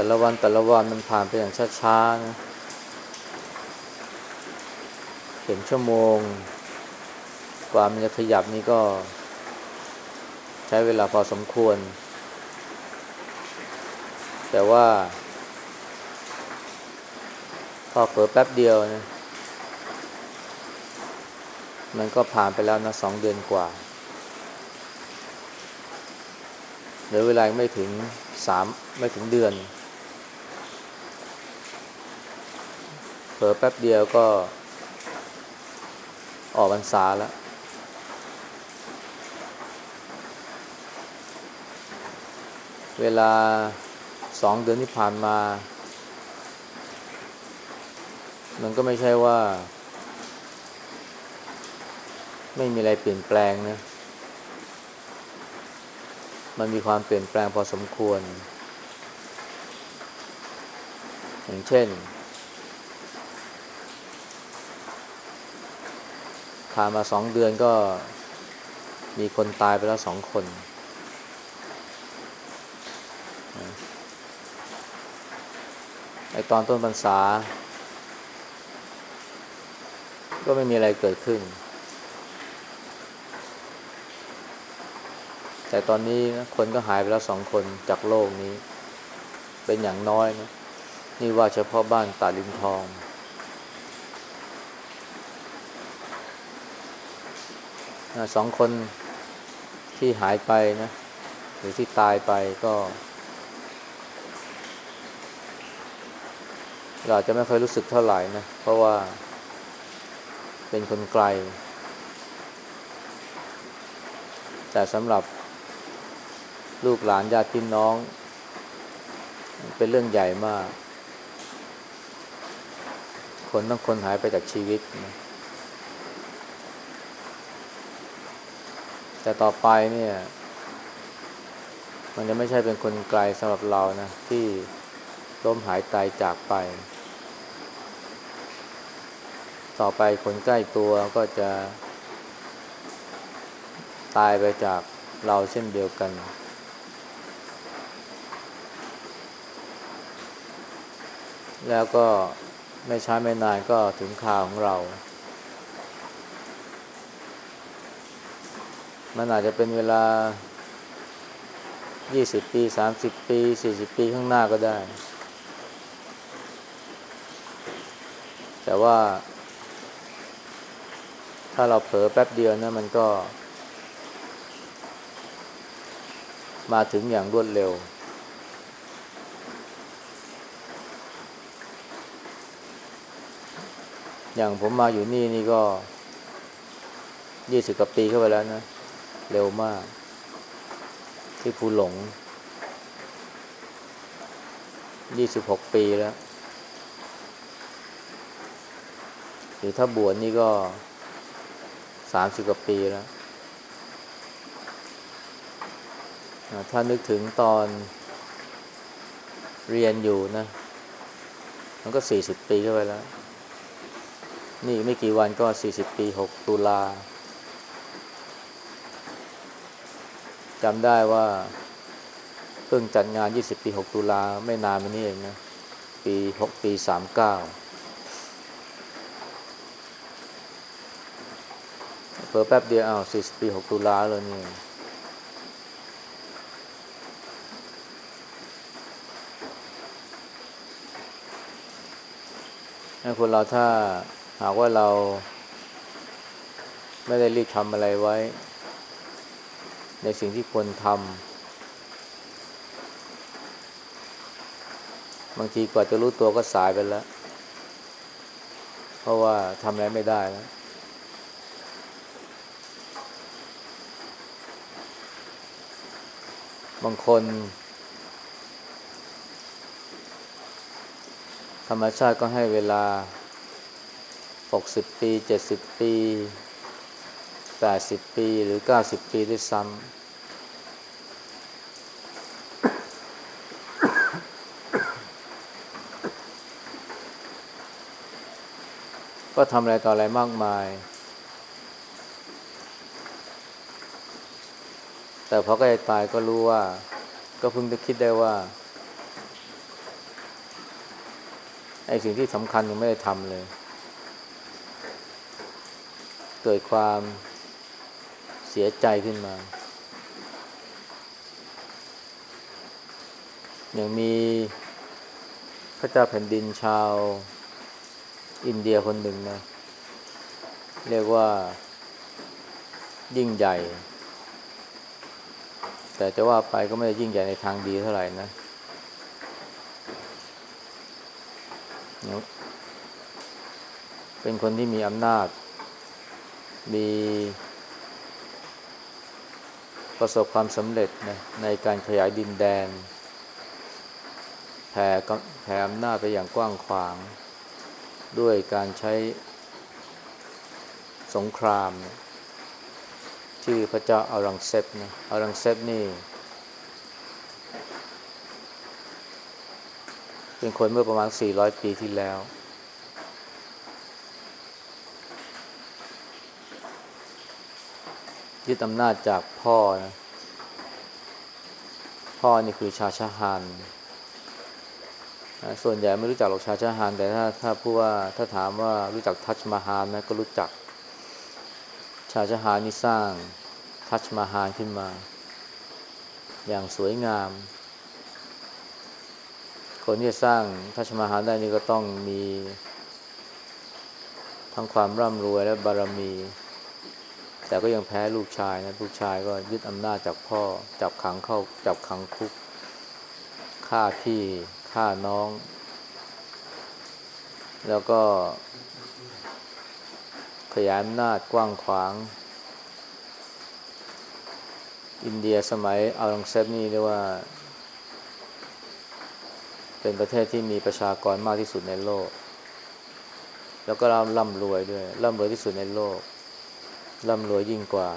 แต่ละวันแต่ละวันมันผ่านไปอย่างช้าๆนะเห็นชั่วโมง กว่ามันจะขยับนี่ก็ ใช้เวลาพอสมควร แต่ว่า พอเปิดแป๊บเดียวนะมันก็ผ่านไปแล้วนะสองเดือนกว่าเหลือเวลาไม่ถึงสามไม่ถึงเดือน เผลอแป๊บเดียวก็ออกพรรษาแล้ว เวลาสองเดือนที่ผ่านมา มันก็ไม่ใช่ว่า ไม่มีอะไรเปลี่ยนแปลงนะ มันมีความเปลี่ยนแปลงพอสมควร อย่างเช่น ผ่านมาสองเดือนก็มีคนตายไปแล้วสองคน ไอตอนต้นพรรษา ก็ไม่มีอะไรเกิดขึ้น แต่ตอนนี้นะคนก็หายไปแล้วสองคนจากโลกนี้ เป็นอย่างน้อยนะ นี่ว่าเฉพาะบ้านตาลิมทอง สองคนที่หายไปนะ หรือที่ตายไปก็เราจะไม่เคยรู้สึกเท่าไหร่นะ เพราะว่าเป็นคนไกล แต่สำหรับลูกหลานญาติพี่น้อง เป็นเรื่องใหญ่มาก คนต้องคนหายไปจากชีวิตนะ แต่ต่อไปเนี่ย มันจะไม่ใช่เป็นคนไกลสำหรับเรานะ ที่ล้มหายตายจากไป ต่อไปคนใกล้ตัวก็จะ ตายไปจากเราเช่นเดียวกัน แล้วก็ไม่ช้าไม่นานก็ถึงข่าวของเรา มันอาจจะเป็นเวลา20ปี30ปี40ปีข้างหน้าก็ได้ แต่ว่า ถ้าเราเผลอแป๊บเดียวนะมันก็ มาถึงอย่างรวดเร็ว อย่างผมมาอยู่นี่นี่ก็ยี่สิบกว่าปีเข้าไปแล้วนะ เร็วมาก ที่ภูหลง ยี่สิบหกปีแล้ว หรือถ้าบวชนี่ก็สามสิบกว่าปีแล้ว ถ้านึกถึงตอนเรียนอยู่นะ มันก็สี่สิบปีเข้าไปแล้ว นี่ไม่กี่วันก็40ปี6ตุลา จำได้ว่า เพิ่งจัดงาน 20 ปี 6 ตุลาไม่นานมานี้เองนะ ปี 6 ปี 39เปิดแป๊บเดียวอ้าว40 ปี 6 ตุลาเลยนี่คนเราถ้าหากว่าเราไม่ได้รีบทำอะไรไว้ ในสิ่งที่ควรทำบางทีกว่าจะรู้ตัวก็สายไปแล้ว เพราะว่าทำอะไรไม่ได้แล้วบางคน ธรรมชาติก็ให้เวลาหกสิบปีเจ็ดสิบปีแปดสิบปีหรือเก้าสิบปีด้วยซ้ำ ก็ทำอะไรต่ออะไรมากมาย แต่พอใกล้ตายก็รู้ว่า ก็เพิ่งจะคิดได้ว่าไอ้สิ่งที่สำคัญยังไม่ได้ทำเลย เกิดความเสียใจขึ้นมา อย่างมีพระเจ้าแผ่นดินชาว อินเดียคนหนึ่งนะ เรียกว่า ยิ่งใหญ่ แต่จะว่าไปก็ไม่ได้ยิ่งใหญ่ในทางดีเท่าไหร่นะเป็นคนที่มีอำนาจ มีประสบความสำเร็จนะในการขยายดินแดนแผ่แผ่อำนาจไปอย่างกว้างขวาง ด้วยการใช้สงครามนะชื่อพระเจ้าอารังเซปนะอารังเซปนี่ เป็นคนเมื่อประมาณ 400 ปีที่แล้ว ยึดอำนาจจากพ่อนะพ่อนี่คือชาชาฮานนะ ส่วนใหญ่ไม่รู้จักหรอกชาชาฮานแต่ถ้าถ้าพูดว่าถ้าถามว่ารู้จักทัชมาฮานไหมก็รู้จัก ชาชาฮานนี่สร้างทัชมาฮานขึ้นมา อย่างสวยงาม คนที่สร้างทัชมาฮานได้นี่ก็ต้องมี ทั้งความร่ำรวยและบารมี แต่ก็ยังแพ้ลูกชายนะลูกชายก็ยึดอำนาจจากพ่อจับขังเข้าจับขังคุกฆ่าพี่ ฆ่าน้อง แล้วก็ ขยายอำนาจกว้างขวาง อินเดียสมัยอาลังเซฟนี่เรียกว่า เป็นประเทศที่มีประชากรมากที่สุดในโลก แล้วก็ร่ำร่ำรวยด้วยร่ำรวยที่สุดในโลกร่ำรวยยิ่งกว่า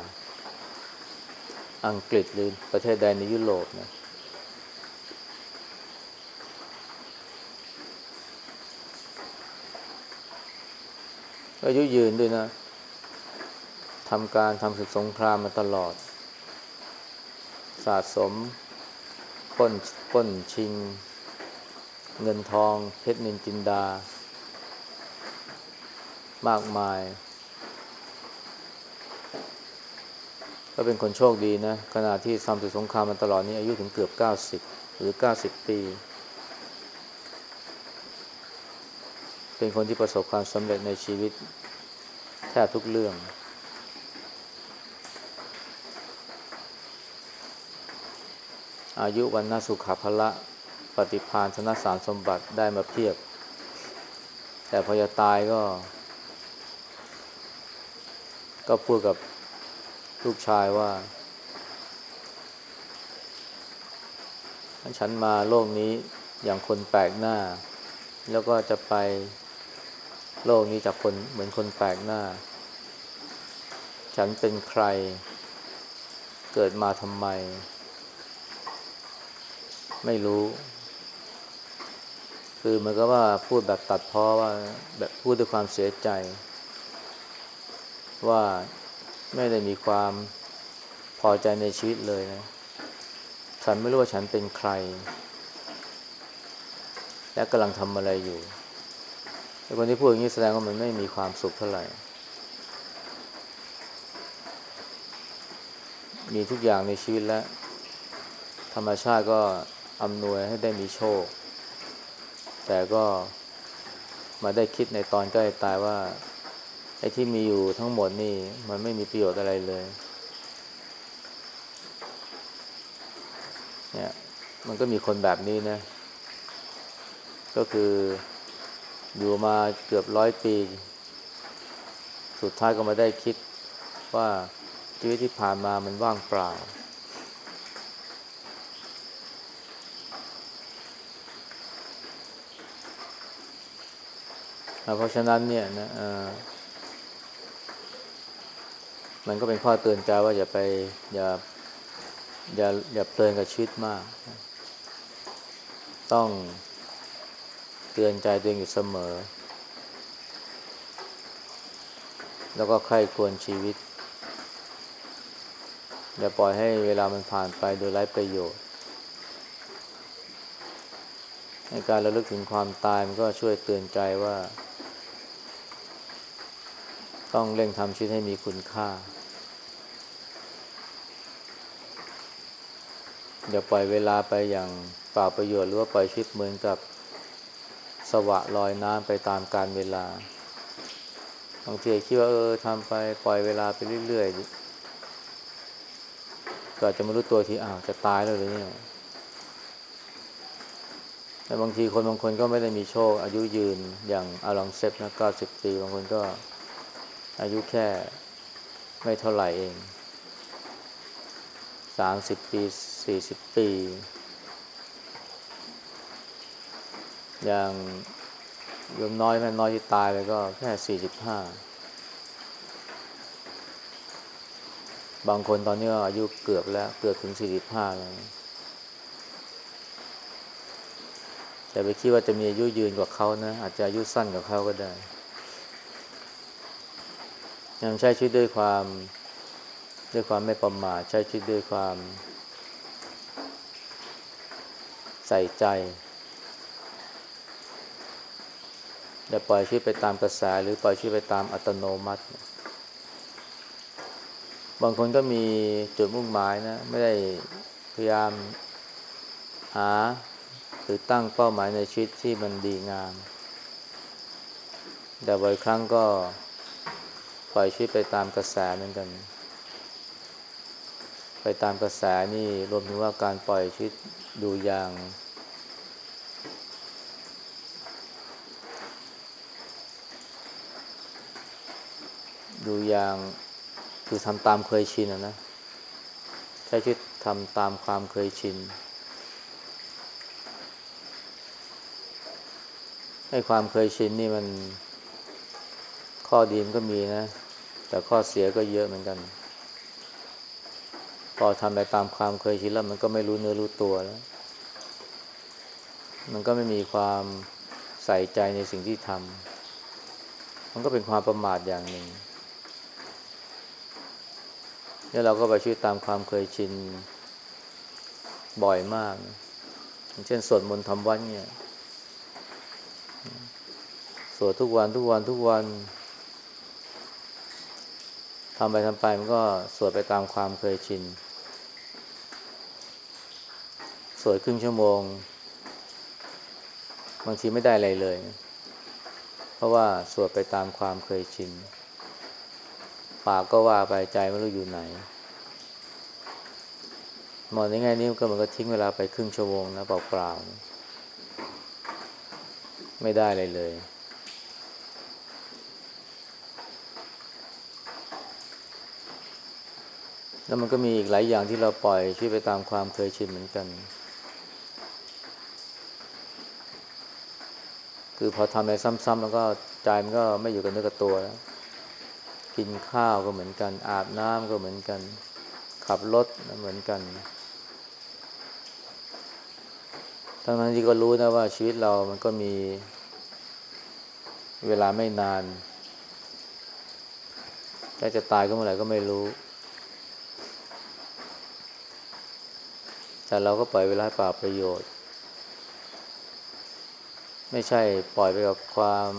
อังกฤษหรือประเทศใดในยุโรปนะ อายุยืนด้วยนะทำการทำศึกสงครามมาตลอด สะสมป้นป้นชิง เงินทองเพชรนินจินดา มากมาย ก็เป็นคนโชคดีนะขณะที่ทำศึกสงครามมาตลอดนี้อายุถึงเกือบ 90 หรือ 90 ปี เป็นคนที่ประสบความสำเร็จในชีวิต แทบทุกเรื่อง อายุวันนาสุขภละ ปฏิพานธนะสารสมบัติได้มาเพียบ แต่พอจะตายก็ ก็พูดกับลูกชายว่าฉันมาโลกนี้อย่างคนแปลกหน้า แล้วก็จะไป โลกนี้จากคนเหมือนคนแปลกหน้า ฉันเป็นใคร เกิดมาทำไม ไม่รู้ คือมันก็ว่าพูดแบบตัดพ้อว่าแบบพูดด้วยความเสียใจ ว่าไม่ได้มีความพอใจในชีวิตเลยนะ ฉันไม่รู้ว่าฉันเป็นใคร และกำลังทำอะไรอยู่ แต่คนที่พูดอย่างนี้แสดงว่ามันไม่มีความสุขเท่าไหร่ มีทุกอย่างในชีวิตแล้ว ธรรมชาติก็อำนวยให้ได้มีโชค แต่ก็มาได้คิดในตอนใกล้ตายว่าไอ้ที่มีอยู่ทั้งหมดนี่ มันไม่มีประโยชน์อะไรเลย เนี่ย มันก็มีคนแบบนี้นะ ก็คือ อยู่มาเกือบร้อยปี สุดท้ายก็มาได้คิดว่าชีวิตที่ผ่านมามันว่างเปล่า เพราะฉะนั้นเนี่ยนะมันก็เป็นข้อเตือนใจว่าอย่าไปอย่าอย่าอย่าเพลินกับชีวิตมาก ต้อง เตือนใจตัวเองอยู่เสมอ แล้วก็ใคร่ควรชีวิต อย่าปล่อยให้เวลามันผ่านไปโดยไร้ประโยชน์ในการระลึกถึงความตายมันก็ช่วยเตือนใจว่า ต้องเร่งทำชีวิตให้มีคุณค่า อย่าปล่อยเวลาไปอย่างเปล่าประโยชน์หรือว่าปล่อยชีวิตเหมือนกับ สวะลอยน้ำไปตามการเวลา บางทีคิดว่าเออทำไปปล่อยเวลาไปเรื่อยๆก็จะไม่รู้ตัวทีอ้าวจะตายแล้วหรือเนี่ยแต่บางทีคนบางคนก็ไม่ได้มีโชค อายุยืนอย่างอาลองเซฟนะเก้าสิบปีบางคนก็อายุแค่ไม่เท่าไหร่เองสามสิบปีสี่สิบปี อย่างโยมน้อยแม่น้อยที่ตายไปก็แค่สี่สิบห้าบางคนตอนนี้ก็อายุเกือบแล้ว เกือบถึงสี่สิบห้าแล้วแต่ไปคิดว่าจะมีอายุยืนกว่าเขานะ อาจจะอายุสั้นกว่าเขาก็ได้ ยังใช้ชีวิตด้วยความด้วยความไม่ประมาทใช้ชีวิตด้วยความ ใส่ใจ อย่าปล่อยชีวิตไปตามกระแสหรือปล่อยชีวิตไปตามอัตโนมัติ บางคนก็มีจุดมุ่งหมายนะ ไม่ได้พยายามหาหรือตั้งเป้าหมายในชีวิตที่มันดีงาม แต่บ่อยครั้งก็ปล่อยชีวิตไปตามกระแสเหมือนกัน ไปตามกระแสนี่รวมถึงว่าการปล่อยชีวิตดูอย่าง ดูอย่างคือทำตามเคยชินนะใช้ชีวิตทำตามความเคยชินให้ความเคยชินนี่มันข้อดีมันก็มีนะ แต่ข้อเสียก็เยอะเหมือนกัน พอทำไปตามความเคยชินแล้ว มันก็ไม่รู้เนื้อรู้ตัวแล้ว มันก็ไม่มีความใส่ใจในสิ่งที่ทำมันก็เป็นความประมาทอย่างหนึ่ง แล้วเราก็ไปชีวิตตามความเคยชินบ่อยมาก เช่นสวดมนต์ทำวัดเนี่ย สวดทุกวันทุกวันทุกวันทำไปทำไปมันก็สวดไปตามความเคยชิน สวดครึ่งชั่วโมง บางทีไม่ได้อะไรเลย เพราะว่าสวดไปตามความเคยชิน ปากก็ว่าไปใจไม่รู้อยู่ไหน มองในแง่นี้ก็มันก็ทิ้งเวลาไปครึ่งชั่วโมงนะเปล่าๆ ไม่ได้เลยเลย แล้วมันก็มีอีกหลายอย่างที่เราปล่อยชีวิตไปตามความเคยชินเหมือนกัน คือพอทำอะไรซ้ำๆแล้วก็ใจมันก็ไม่อยู่กับเนื้อกับตัวแล้ว กินข้าวก็เหมือนกัน อาบน้ำก็เหมือนกัน ขับรถเหมือนกัน ทั้งนั้นที่ก็รู้นะว่าชีวิตเรามันก็มีเวลาไม่นานแต่จะตายก็เมื่อไหร่ก็ไม่รู้ แต่เราก็ปล่อยเวลาเปล่าประโยชน์ ไม่ใช่ปล่อยไปกับความ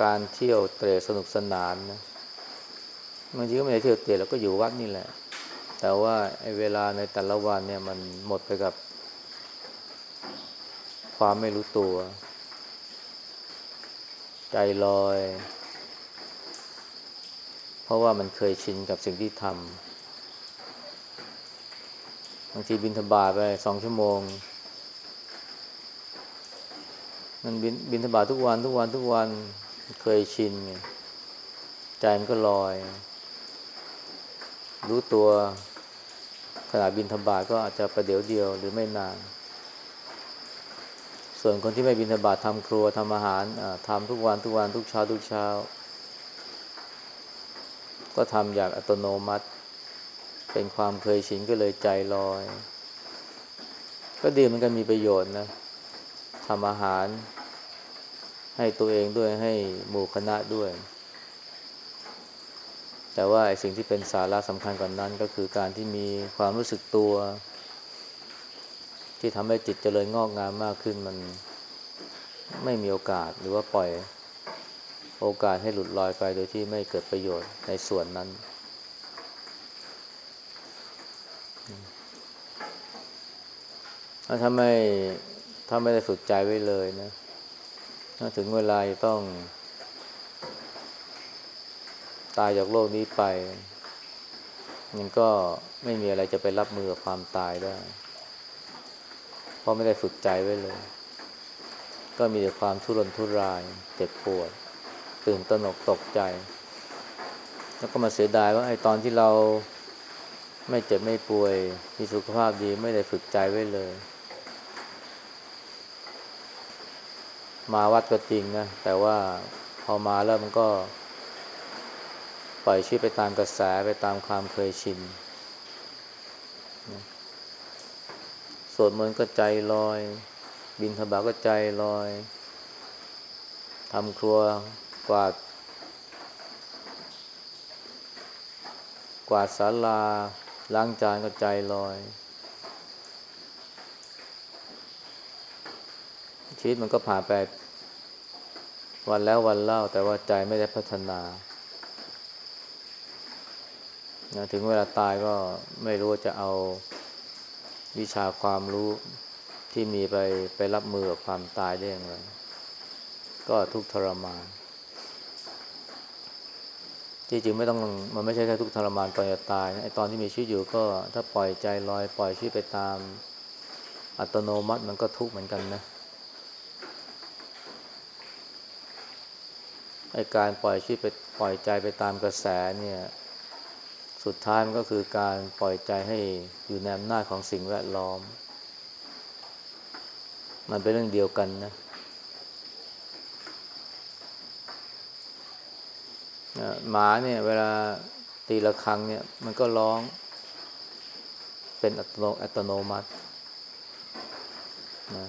การเที่ยวเตะสนุกสนานนะบางทีก็ไม่ได้เที่ยวเตะเราก็อยู่วัดนี่แหละ แต่ว่าไอ้เวลาในแต่ละวันเนี่ยมันหมดไปกับ ความไม่รู้ตัว ใจลอย เพราะว่ามันเคยชินกับสิ่งที่ทำบางทีบินธบาไปสองชั่วโมงมันบินบินธบาทุกวันทุกวันทุกวัน เคยชินไงใจมันก็ลอย รู้ตัวขณะบินธบาตก็อาจจะประเดี๋ยวเดียวหรือไม่นาน ส่วนคนที่ไม่บินธบาตทำครัวทำอาหารทำทุกวันทุกวันทุกเช้าทุกเช้า ก็ทำอย่างอัตโนมัติ เป็นความเคยชินก็เลยใจลอย ก็ดีมันกันมีประโยชน์นะทำอาหาร ให้ตัวเองด้วยให้หมู่คณะด้วย แต่ว่าสิ่งที่เป็นสาระสำคัญกว่านนั้น ก็คือการที่มีความรู้สึกตัว ที่ทำให้จิตเจริญงอกงามมากขึ้นมันไม่มีโอกาสหรือว่าปล่อยโอกาสให้หลุดลอยไปโดยที่ไม่เกิดประโยชน์ในส่วนนั้น ถ้าไม่ถ้าไม่ได้ฝึกใจไว้เลยนะ ถึงเวลาต้อง ตายจากโลกนี้ไปมันก็ไม่มีอะไรจะไปรับมือกับความตายได้ เพราะไม่ได้ฝึกใจไว้เลย ก็มีแต่ความทุรนทุราย เจ็บปวด ตื่นตระหนกตกใจ แล้วก็มาเสียดายว่าไอ้ตอนที่เราไม่เจ็บไม่ป่วย มีสุขภาพดีไม่ได้ฝึกใจไว้เลย มาวัดก็จริงนะ แต่ว่าพอมาแล้วมันก็ ปล่อยชีวิตไปตามกระแสไปตามความเคยชินสวดมนต์ก็ใจลอย บินธบาก็ใจลอยทำครัวกวาด กวาดศาลาล้างจานก็ใจลอย ชีวิตมันก็ผ่านไปวันแล้ววันเล่า แต่ว่าใจไม่ได้พัฒนาถึงเวลาตายก็ไม่รู้จะเอาวิชาความรู้ที่มีไปไปรับมือกับความตายได้อย่างไรก็ทุกทรมานจริงไม่ต้องมันไม่ใช่แค่ทุกทรมานตอนจะตายไอตอนที่มีชีวิตอยู่ก็ถ้าปล่อยใจลอยปล่อยชีวิตไปตามอัตโนมัติมันก็ทุกข์เหมือนกันนะ ไอการปล่อยชีวิตไปปล่อยใจไปตามกระแสเนี่ยสุดท้ายมันก็คือการปล่อยใจให้อยู่ในอำนาจของสิ่งแวดล้อม มันเป็นเรื่องเดียวกันนะหมาเนี่ย เวลาตีละครังเนี่ย มันก็ร้อง เป็นอัตโนอัตโนมัตินะ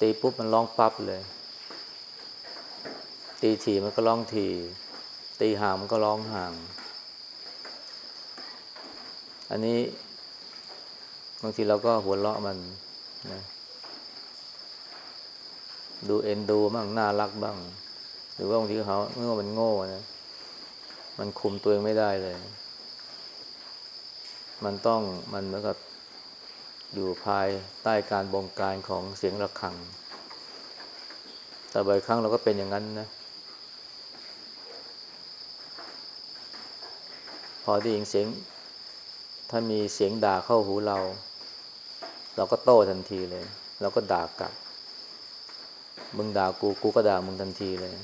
ตีปุ๊บมันร้องปั๊บเลย ตีถี่มันก็ร้องถี่ ตีห่างมันก็ร้องห่าง อันนี้ บางทีเราก็หัวเราะมันนะดูเอ็นดูบ้างน่ารักบ้าง หรือว่าบางทีเขาเมื่อมันโง่นะมันคุมตัวเองไม่ได้เลย มันต้องมันเหมือนกับ อยู่ภายใต้การบงการของเสียงระฆัง แต่บ่อยครั้งเราก็เป็นอย่างนั้นนะ พอได้ยินเสียง ถ้ามีเสียงด่าเข้าหูเรา เราก็โต้ทันทีเลย เราก็ด่ากลับ มึงด่ากู กูก็ด่ามึงทันทีเลย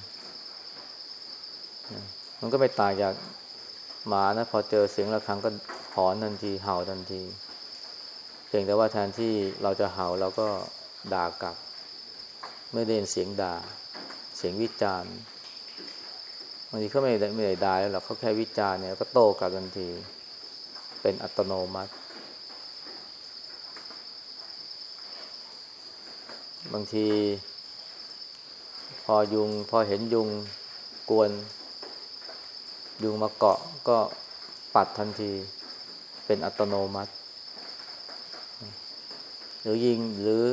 มันก็ไม่ต่างจากหมานะ พอเจอเสียงระฆังก็หอนทันที เห่าทันที เพียงแต่ว่าแทนที่เราจะเห่าเราก็ด่ากลับ ไม่ได้ยินเสียงด่า เสียงวิจารณ์บางทีเขาไม่ได้ไม่ได้ด่าแล้วหรอกเขาแค่วิจารณ์เนี่ยก็โต้กลับทันที เป็นอัตโนมัติ บางที พอยุงพอเห็นยุงกวน ยุงมาเกาะก็ปัดทันที เป็นอัตโนมัติ หรือยิงหรือ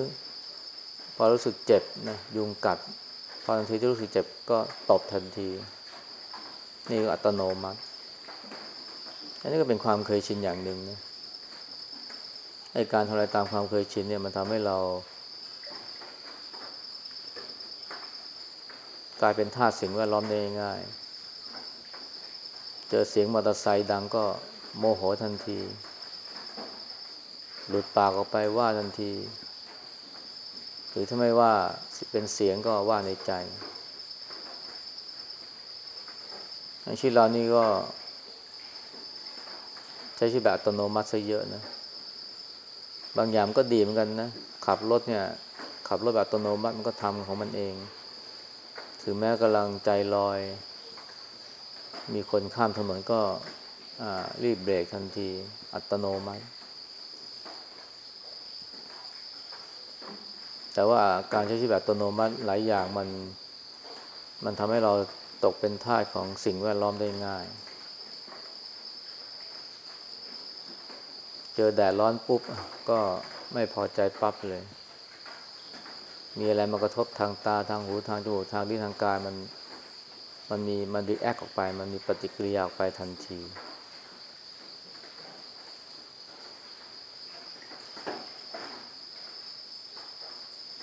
พอรู้สึกเจ็บนะยุงกัด พอทันทีที่รู้สึกเจ็บก็ตบทันที นี่ก็อัตโนมัติ อันนี้ก็เป็นความเคยชินอย่างหนึ่งนะไอการทำอะไรตามความเคยชินเนี่ยมันทำให้เรากลายเป็นท่าสิ่งแวดล้อมได้ง่าย เจอเสียงมอเตอร์ไซค์ดังก็โมโหทันที หลุดปากออกไปว่าทันที หรือถ้าไม่ว่าเป็นเสียงก็ว่าในใจชีวิตเรานี่ก็ ใช้ชีวิตแบบอัตโนมัติซะเยอะนะ บางอย่างก็ดีเหมือนกันนะ ขับรถเนี่ย ขับรถแบบอัตโนมัติมันก็ทำของมันเอง ถึงแม้กำลังใจลอย มีคนข้ามถนนก็รีบเบรกทันที อัตโนมัติ แต่ว่าการใช้ชีวิตแบบอัตโนมัติหลายอย่างมัน มันทำให้เราตกเป็นท่าของสิ่งแวดล้อมได้ง่าย เจอแดดร้อนปุ๊บ ก็ไม่พอใจปั๊บเลย มีอะไรมากระทบทางตาทางหูทางจมูกทางลิ้นทางกายมัน มันมีมันดีแอคออกไป มันมีปฏิกิริยาออกไปทันที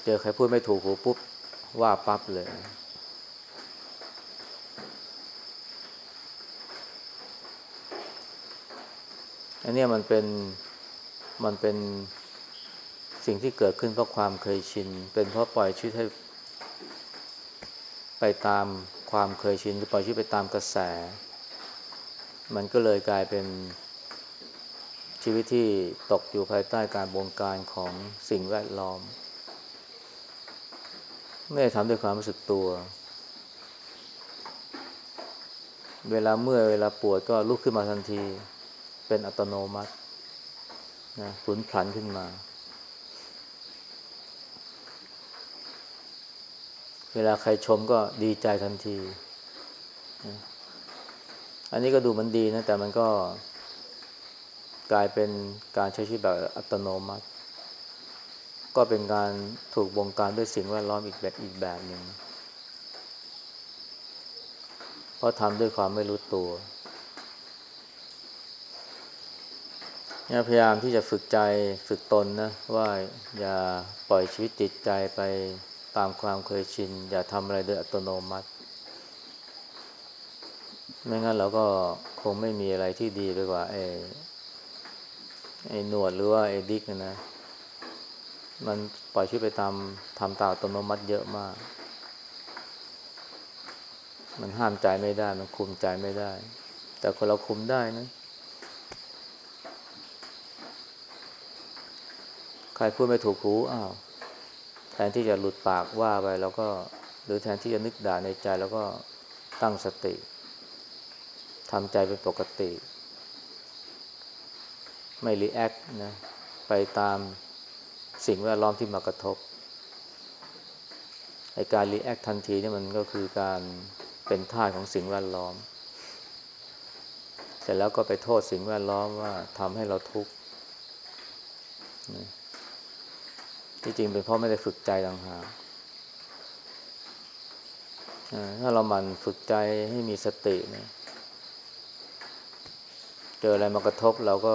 เจอใครพูดไม่ถูกหูปุ๊บว่าปั๊บเลย อันนี้มันเป็นมันเป็นสิ่งที่เกิดขึ้นเพราะความเคยชิน เป็นเพราะปล่อยชีวิตให้ ไปตามความเคยชินหรือปล่อยชีวิตไปตามกระแส มันก็เลยกลายเป็นชีวิตที่ตกอยู่ภายใต้การบงการของสิ่งแวดล้อม ไม่ได้ทำด้วยความรู้สึกตัว เวลาเมื่อยเวลาปวดก็ลุกขึ้นมาทันที เป็นอัตโนมัตินะผุนผันขึ้นมา เวลาใครชมก็ดีใจทันทีนะอันนี้ก็ดูมันดีนะ แต่มันก็กลายเป็นการใช้ชีวิตแบบอัตโนมัติ ก็เป็นการถูกบงการด้วยสิ่งแวดล้อมอีกแบบอีกแบบหนึ่งเพราะทำด้วยความไม่รู้ตัวพยายามที่จะฝึกใจฝึกตนนะว่าอย่าปล่อยชีวิตจิตใจไปตามความเคยชิน อย่าทำอะไรโดยอัตโนมัติ ไม่งั้นเราก็คงไม่มีอะไรที่ดีไปกว่าไอ้ไอ้หนวดหรือว่าไอ้ดิกนะ มันปล่อยชีวิตไปตามทำตาอัตโนมัติเยอะมาก มันห้ามใจไม่ได้ มันคุมใจไม่ได้ แต่คนเราคุมได้นะ ใครพูดไม่ถูกหูอ้าวแทนที่จะหลุดปากว่าไปแล้วก็ หรือแทนที่จะนึกด่าในใจแล้วก็ตั้งสติทำใจเป็นปกติ ไม่ react นะ ไปตาม สิ่งแวดล้อมที่มากระทบไอการ react ทันทีนี่มันก็คือการเป็นท่าของสิ่งแวดล้อม เสร็จแล้วก็ไปโทษสิ่งแวดล้อมว่าทำให้เราทุกข์ที่จริงเป็นเพราะไม่ได้ฝึกใจต่างหากถ้าเรามันฝึกใจให้มีสตินี่ยเจออะไรมากระทบเราก็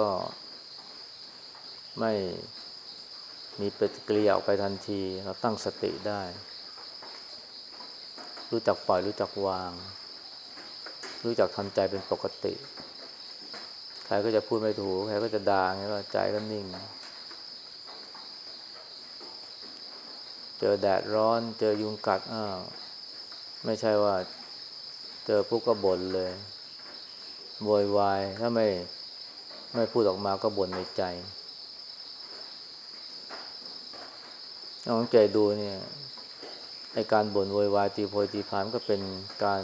ไม่ มีปฏิกิริยาออกไปทันที เราตั้งสติได้ รู้จักปล่อยรู้จักวาง รู้จักทำใจเป็นปกติ ใครก็จะพูดไม่ถูก ใครก็จะด่าไงก็ใจก็นิ่ง เจอแดดร้อน เจอยุงกัดอ้าวไม่ใช่ว่า เจอปุ๊บก็บ่นเลยโวยวายถ้าไม่ไม่พูดออกมาก็บ่นในใจ ลองใจดูเนี่ยไอการบ่นโวยวายตีโพยตีพานก็เป็นการ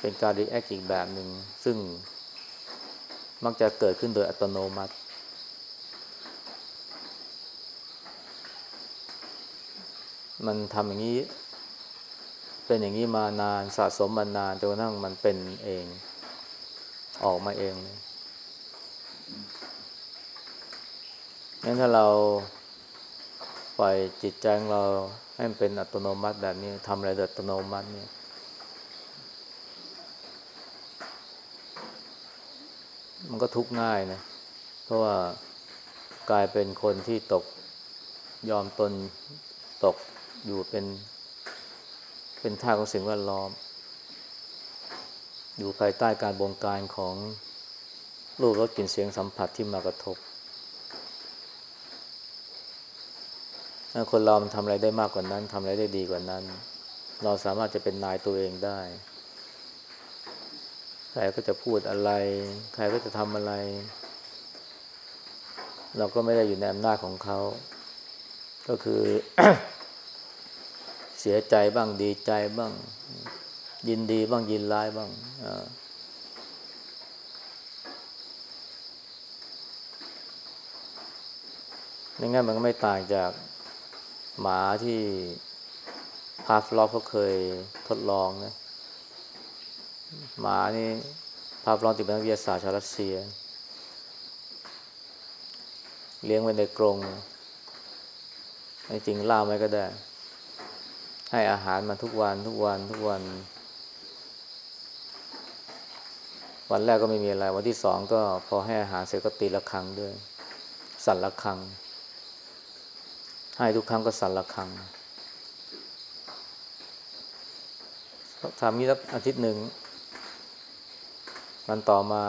เป็นการรีแอคอีกแบบหนึ่งซึ่งมักจะเกิดขึ้นโดยอัตโนมัติ มันทำอย่างนี้ เป็นอย่างนี้มานานสะสมมานานจนกระทั่งมันเป็นเอง ออกมาเองงั้นถ้าเรา ปล่อยจิตใจของเราให้มันเป็นอัตโนมัติแบบนี้ทำอะไรโดยอัตโนมัติเนี่ยมันก็ทุกข์ง่ายนะ เพราะว่ากลายเป็นคนที่ตกยอมตนตกอยู่เป็น เป็นท่าของสิ่งแวดล้อม อยู่ภายใต้การบงการของรูปรสกลิ่นเสียงสัมผัสที่มากระทบ คนเรามันทำอะไรได้มากกว่านั้นทำอะไรได้ดีกว่านั้น เราสามารถจะเป็นนายตัวเองได้ ใครก็จะพูดอะไร ใครก็จะทำอะไร เราก็ไม่ได้อยู่ในอำนาจของเขา ก็คือเสียใจบ้างดีใจบ้าง ยินดีบ้างยินร้ายบ้างในงั้นมันก็ไม่ต่างจาก หมาที่พาฟลอฟเขาเคยทดลองนะหมานี่พาฟลอฟติดเป็นนักวิทยาศาสตร์ชาวรัสเซีย เลี้ยงไว้ในกรงจริงล่าไว้ก็ได้ ให้อาหารมันทุกวันทุกวันทุกวัน วันแรกก็ไม่มีอะไร วันที่สองก็พอให้อาหารเสร็จก็ตีละครั้งด้วย สั่นละครั้ง ให้ทุกครั้งก็สั่นละครังทำนี้สักอาทิตย์หนึ่งมันต่อมา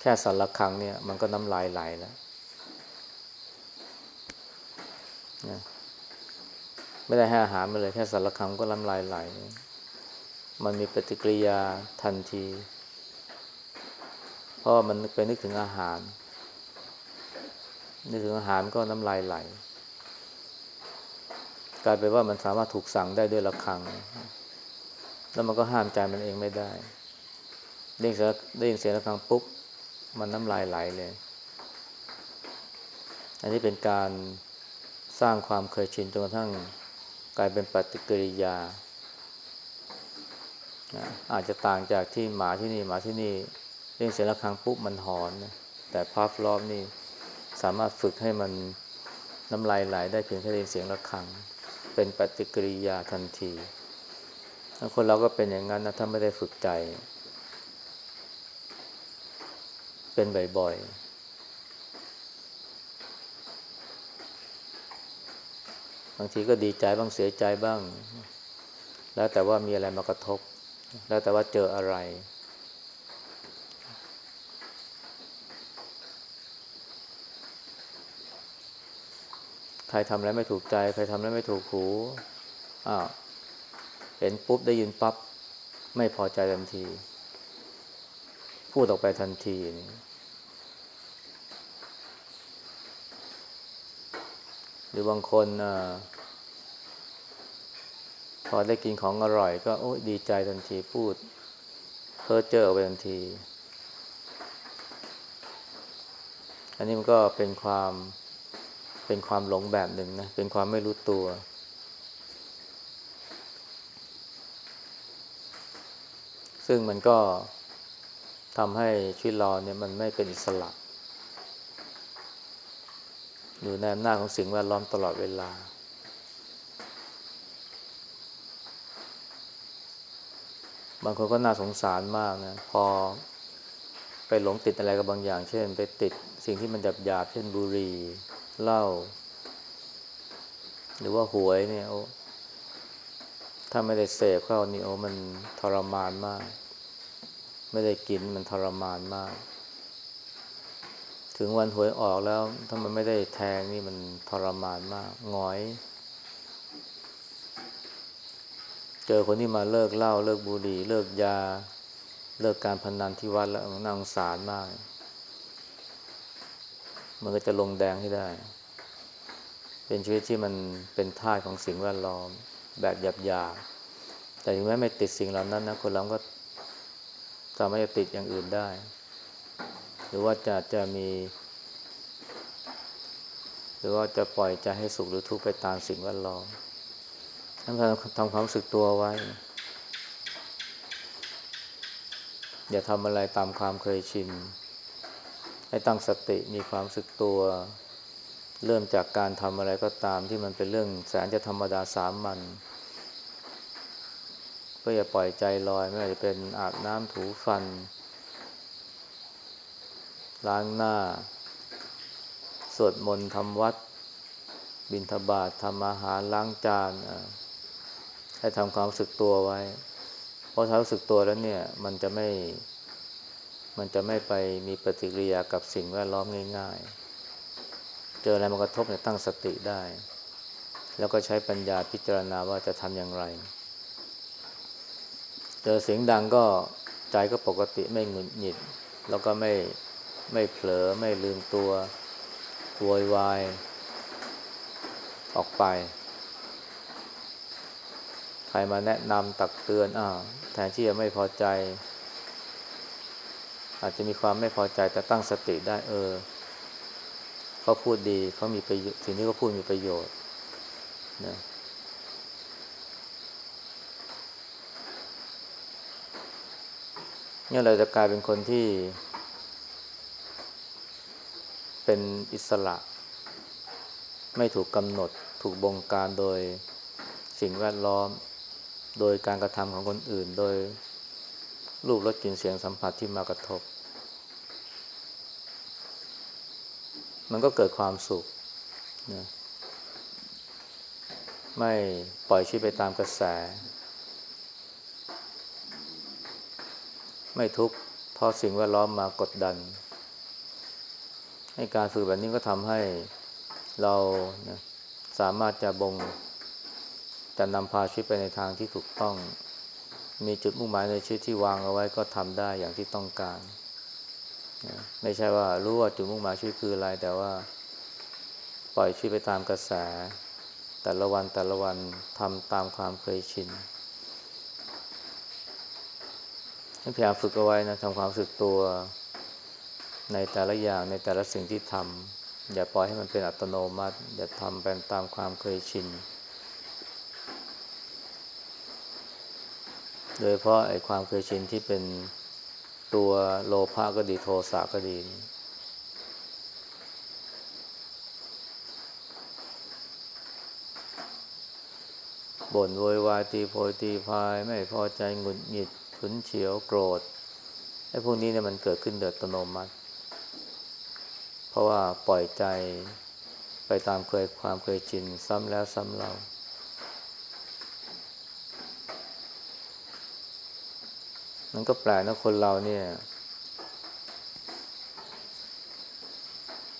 แค่สั่นละครังเนี่ย มันก็น้ำลายไหลแล้วนะไม่ได้ให้อาหารมาเลยแค่สั่นละครังก็น้ำลายไหล มันมีปฏิกิริยาทันที เพราะมันไปนึกถึงอาหาร นึกถึงอาหารก็น้ำลายไหล ลายเป็นว่ามันสามารถถูกสั่งได้ด้วยระฆัง แล้วมันก็ห้ามใจมันเองไม่ได้ได้ยินเสียงได้ยินเสียงระฆังปุ๊บมันน้ำลายไหลเลย อันนี้เป็นการสร้างความเคยชินจนกระทั่งกลายเป็นปฏิกิริยา อาจจะต่างจากที่หมาที่นี่หมาที่นี่เล่นเสียงระฆังปุ๊บมันหอนนะแต่พาฟลอฟนี่สามารถฝึกให้มันน้ำลายไหลได้เพียงแค่ได้ยินเสียงระฆัง เป็นปฏิกิริยาทันทีคนเราก็เป็นอย่างนั้นนะถ้าไม่ได้ฝึกใจ เป็นบ่อยๆบางทีก็ดีใจบ้างเสียใจบ้าง แล้วแต่ว่ามีอะไรมากระทบ แล้วแต่ว่าเจออะไร ใครทำอะไรไม่ถูกใจ ใครทำอะไรไม่ถูกหูอ้าวเห็นปุ๊บได้ยินปับ๊บไม่พอใจทันที พูดออกไปทันทีหรือบางคนอพอได้กินของอร่อย ก็โอ้ดีใจทันทีพูดเพ้อเจอไปทันที อันนี้มันก็เป็นความ เป็นความหลงแบบหนึ่งนะ เป็นความไม่รู้ตัว ซึ่งมันก็ทำให้ชีวิตเราเนี่ยมันไม่เป็นอิสระ อยู่ในอำนาจของสิ่งแวดล้อมตลอดเวลา บางคนก็น่าสงสารมากนะ พอไปหลงติดอะไรกับบางอย่าง เช่น ไปติดสิ่งที่มันหยาบหยาบเช่นบุหรี่ เหล้าหรือว่าหวยเนี่ยโอ้ถ้าไม่ได้เสพเข้านี่โอ้มันทรมานมาก ไม่ได้กินมันทรมานมาก ถึงวันหวยออกแล้ว ถ้ามันไม่ได้แทงนี่มันทรมานมากงอย เจอคนที่มาเลิกเหล้าเลิกบุหรี่ เลิกยา เลิกการพนันที่วัดแล้วน่าสงสารมาก มันก็จะลงแดงให้ได้ เป็นชีวิตที่มันเป็นท่าของสิ่งแวดล้อม แบบหยาบๆแต่ถึงแม้ไม่ติดสิ่งเหล่านั้นนะคนเราก็สามารถจะติดอย่างอื่นได้ หรือว่าจะจะมี หรือว่าจะปล่อยใจให้สุขหรือทุกข์ไปตามสิ่งแวดล้อมทำทำความรู้สึกตัวไว้ อย่าทำอะไรตามความเคยชิน ให้ตั้งสติมีความสึกตัว เริ่มจากการทำอะไรก็ตามที่มันเป็นเรื่องแสนจะธรรมดาสามัญก็อย่าปล่อยใจลอยไม่ว่าจะเป็นอาบน้ำถูฟัน ล้างหน้า สวดมนต์ทำวัด บิณฑบาตทำอาหารล้างจานให้ทำความสึกตัวไว้ เพราะถ้ารู้สึกตัวแล้วเนี่ย มันจะไม่ มันจะไม่ไปมีปฏิกิริยากับสิ่งแวดล้อมง่าย ๆ เจออะไรมากระทบเนี่ยตั้งสติได้ แล้วก็ใช้ปัญญาพิจารณาว่าจะทำอย่างไร เจอเสียงดังก็ใจก็ปกติไม่หงุดหงิด แล้วก็ไม่ไม่เผลอไม่ลืมตัวโวยวายออกไป ใครมาแนะนำตักเตือนอ้าวแทนที่จะไม่พอใจ อาจจะมีความไม่พอใจแต่ตั้งสติได้เออเขาพูดดีเขามีประโยชน์สิ่งที่เขาพูดมีประโยชน์นะเนี่ยเราจะกลายเป็นคนที่ เป็นอิสระ ไม่ถูกกำหนด ถูกบงการโดยสิ่งแวดล้อม โดยการกระทำของคนอื่น โดย รูปรสกลิ่นเสียงสัมผัสที่มากระทบ มันก็เกิดความสุขนะไม่ปล่อยชีวิตไปตามกระแส ไม่ทุกข์เพราะสิ่งแวดล้อมมากดดัน ให้การฝึกแบบนี้ก็ทำให้เรานะสามารถจะบงจะนำพาชีวิตไปในทางที่ถูกต้อง มีจุดมุ่งหมายในชีวิตที่วางเอาไว้ก็ทำได้อย่างที่ต้องการนะไม่ใช่ว่ารู้ว่าจุดมุ่งหมายชีวิตคืออะไร แต่ว่า ปล่อยชีวิตไปตามกระแส แต่ละวันแต่ละวันทำตามความเคยชินพยายามฝึกเอาไว้นะทำความสึกตัวในแต่ละอย่างในแต่ละสิ่งที่ทำอย่าปล่อยให้มันเป็นอัตโนมัติ อย่าทำเป็นตามความเคยชิน โดยเพราะไอ้ความเคยชินที่เป็นตัวโลภะก็ดีโทสะก็ดี บ่นโวยวายตีโพยตีพาย ไม่พอใจหงุดหงิดขุนเฉียวโกรธไอ้พวกนี้เนี่ยมันเกิดขึ้นโดยอัตโนมัติ เพราะว่าปล่อยใจไปตามเคยความเคยชินซ้ำแล้วซ้ำเล่า มันก็แปลกนะคนเราเนี่ย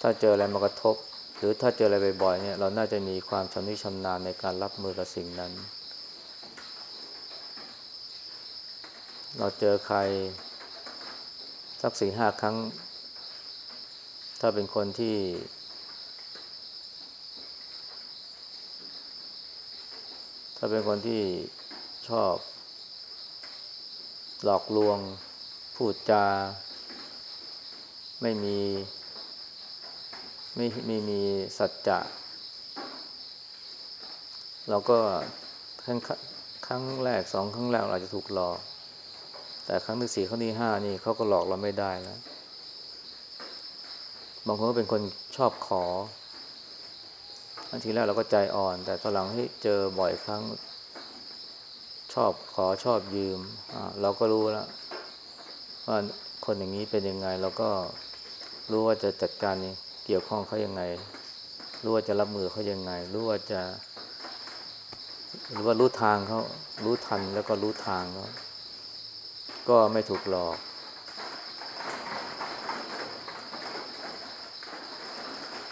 ถ้าเจออะไรมากระทบ หรือถ้าเจออะไรบ่อยๆเนี่ย เราน่าจะมีความชำนิชำนาญในการรับมือกับสิ่งนั้น เราเจอใคร สักสี่ห้าครั้ง ถ้าเป็นคนที่ถ้าเป็นคนที่ชอบ หลอกลวง พูดจา ไม่มีไม่ไม่มีสัจจะ เราก็ครั้งครั้งแรกสองครั้งแรกเราอาจจะถูกหลอก แต่ครั้งที่สี่ครั้งที่ห้านี่เขาก็หลอกเราไม่ได้แล้ว บางคนก็เป็นคนชอบขออันทีแรกเราก็ใจอ่อน แต่ตอนหลังให้เจอบ่อยครั้ง อบขอชอบยืมเราก็รู้แล้วว่าคนอย่างนี้เป็นยังไง เราก็รู้ว่าจะจัดการเกี่ยวข้องเขายังไง รู้ว่าจะรับมือเขายังไง รู้ว่าจะ หรือว่ารู้ทางเขารู้ทันแล้วก็รู้ทางเขาก็ไม่ถูกหลอก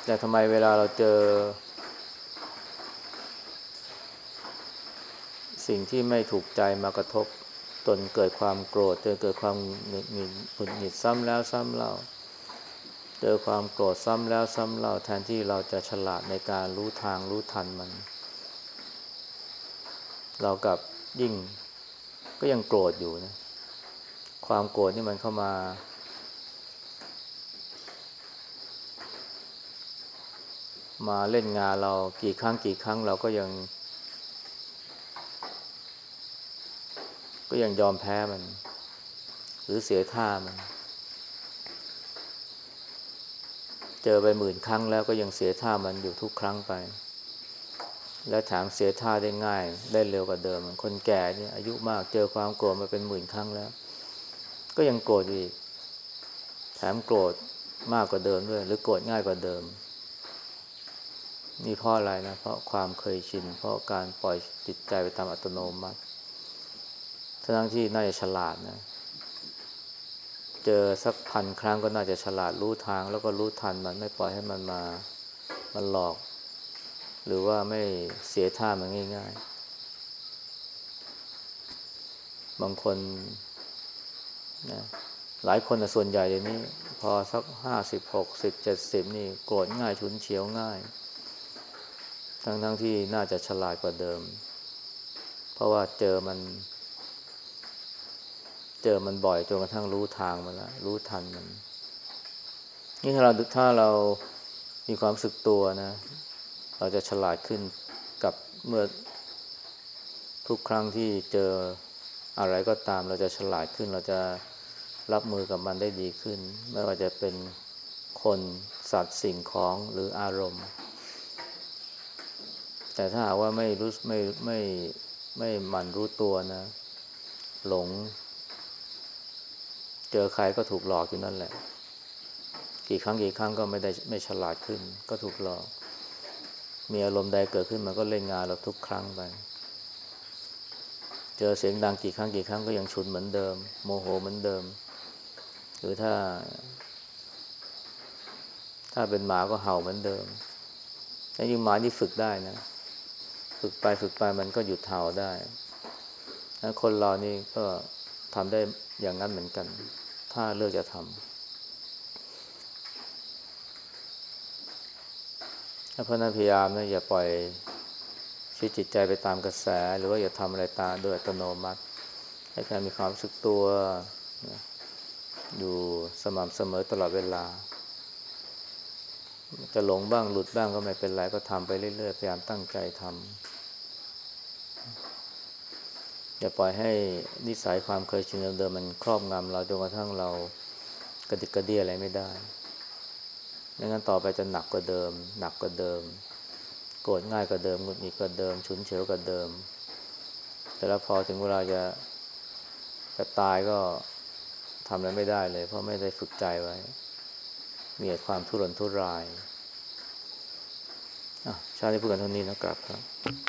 แต่ทำไมเวลาเราเจอ สิ่งที่ไม่ถูกใจมากระทบ ตนเกิดความโกรธจนเกิดความหงุดหงิดซ้ำแล้วซ้ำเล่าเจอความโกรธซ้ำแล้วซ้ำเล่าแทนที่เราจะฉลาดในการรู้ทางรู้ทันมัน เรากับยิ่งก็ยังโกรธอยู่นะ ความโกรธนี่มันเข้ามา มาเล่นงานเรากี่ครั้งกี่ครั้งเราก็ยัง ยังยอมแพ้มัน หรือเสียท่ามัน เจอไปหมื่นครั้งแล้วก็ยังเสียท่ามันอยู่ทุกครั้งไป แล้วถามเสียท่าได้ง่าย ได้เร็วกว่าเดิมคนแก่เนี่ยอายุมากเจอความโกรธมาเป็นหมื่นครั้งแล้ว ก็ยังโกรธอีก แถมโกรธมากกว่าเดิมด้วย หรือโกรธง่ายกว่าเดิมนี่เพราะอะไรนะ เพราะความเคยชิน เพราะการปล่อยจิตใจไปตามอัตโนมัติ ทั้งที่น่าจะฉลาดนะ เจอสักพันครั้งก็น่าจะฉลาดรู้ทาง แล้วก็รู้ทันมันไม่ปล่อยให้มันมา มันหลอก หรือว่าไม่เสียท่ามันง่าย ๆ บางคนนะหลายคนส่วนใหญ่เดี๋ยวนี้ พอสักห้าสิบหกสิบเจ็ดสิบนี่โกรธง่ายชุนเฉียวง่าย ทั้งๆทที่น่าจะฉลาดกว่าเดิม เพราะว่าเจอมัน เจอมันบ่อยจนกระทั่งรู้ทางมันแล้วรู้ทันมัน นี่ถ้าเราถ้าเรามีความสึกตัวนะ เราจะฉลาดขึ้นกับเมื่อทุกครั้งที่เจออะไรก็ตาม เราจะฉลาดขึ้น เราจะรับมือกับมันได้ดีขึ้น ไม่ว่าจะเป็นคนสัตว์สิ่งของหรืออารมณ์ แต่ถ้าหากว่าไม่รู้ไม่ไม่ไม่มันรู้ตัวนะ หลง จอใครก็ถูกหลอกอยู่นั่นแหละ กี่ครั้งกี่ครั้งก็ไม่ได้ไม่ฉลาดขึ้น ก็ถูกหลอก มีอารมณ์ใดเกิดขึ้นมันก็เล่นงานเราทุกครั้งไป เจอเสียงดังกี่ครั้งกี่ครั้งก็ยังฉุนเหมือนเดิม โมโหเหมือนเดิม หรือถ้า ถ้าเป็นหมาก็เห่าเหมือนเดิมแต่ยิ่งหมานี่ฝึกได้นะ ฝึกไปฝึกไปมันก็หยุดเห่าได้ถ้าคนเรานี่ก็ทำได้อย่างนั้นเหมือนกัน ถ้าเลือกจะทำถ้าพนันพยายามนะอย่าปล่อยชีวิตจิตใจไปตามกระแส หรือว่าอย่าทำอะไรตามโดยอัตโนมัติ ให้การมีความรู้สึกตัวอยู่สม่ำเสมอตลอดเวลา จะหลงบ้างหลุดบ้างก็ไม่เป็นไรก็ทำไปเรื่อยๆพยายามตั้งใจทำ อย่าปล่อยให้นิสัยความเคยชินเดิมๆมันครอบงำเราจนกระทั่งเรากระดิกกระเดี้ยอะไรไม่ได้ไม่งั้นต่อไปจะหนักกว่าเดิม หนักกว่าเดิม โกรธง่ายกว่าเดิมหงุดหงิดกว่าเดิม ฉุนเฉียวกว่าเดิม แต่แล้วพอถึงเวลาจะจะตายก็ทำอะไรไม่ได้เลย เพราะไม่ได้ฝึกใจไว้ มีความทุรนทุรายอะชาติพูดกันเท่านี้นะครับครับ